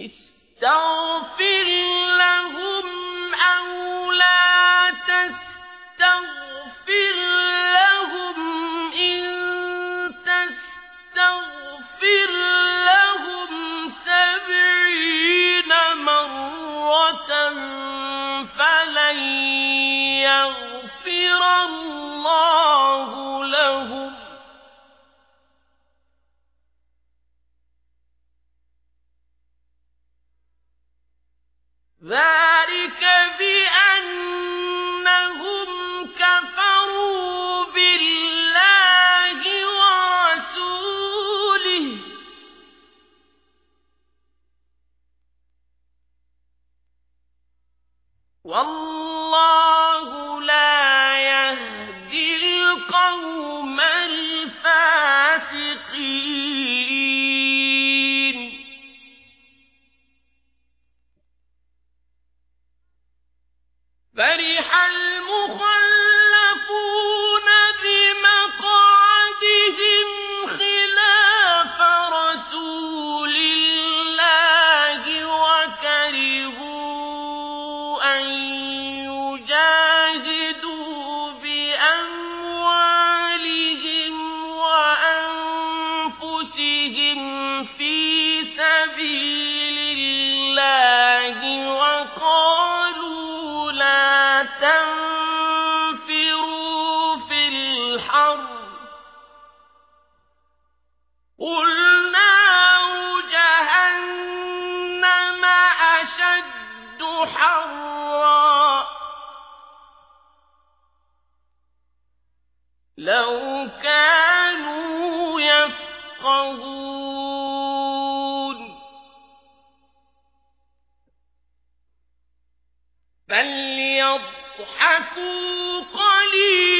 استغفر ذلك بأنهم كفروا بالله ورسوله. والله لو كانوا يفقهون. فليضحكوا قليلا.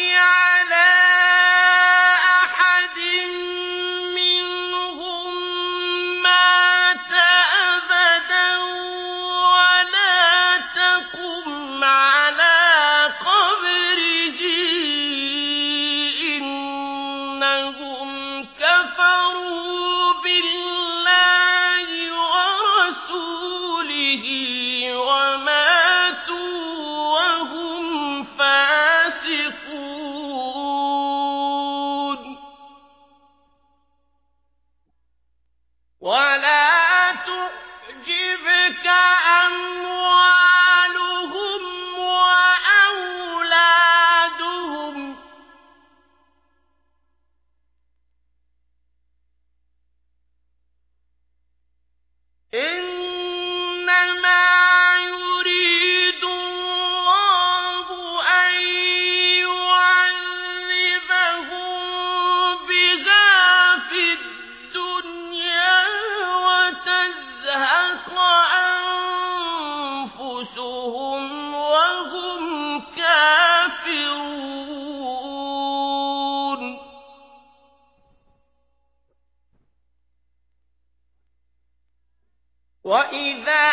وإذا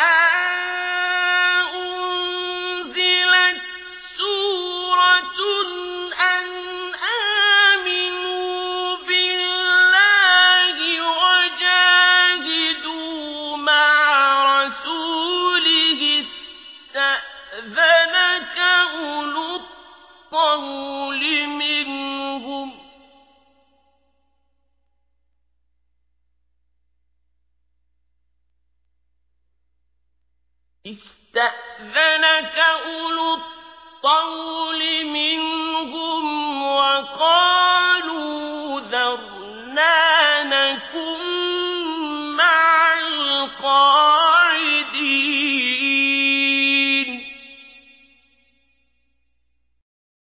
أنزلت سورة أن آمنوا بالله وجاهدوا مع رسوله أولو الطول منهم استأذنك أولو الطول منهم وقالوا ذرنانكم